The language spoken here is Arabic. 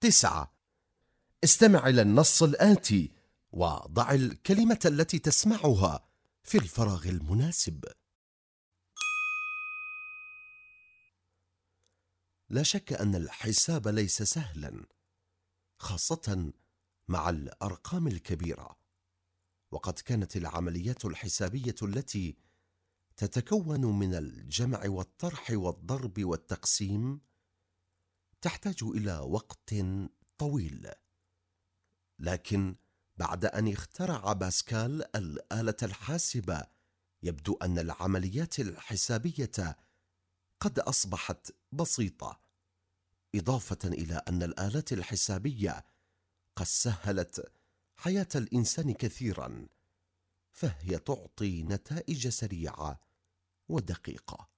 تسعة. استمع إلى النص الآتي وضع الكلمة التي تسمعها في الفراغ المناسب. لا شك أن الحساب ليس سهلا خاصة مع الأرقام الكبيرة وقد كانت العمليات الحسابية التي تتكون من الجمع والطرح والضرب والتقسيم تحتاج إلى وقت طويل. لكن بعد أن اخترع باسكال الآلة الحاسبة يبدو أن العمليات الحسابية قد أصبحت بسيطة إضافة إلى أن الآلات الحسابية قد سهلت حياة الإنسان كثيرا فهي تعطي نتائج سريعة ودقيقة.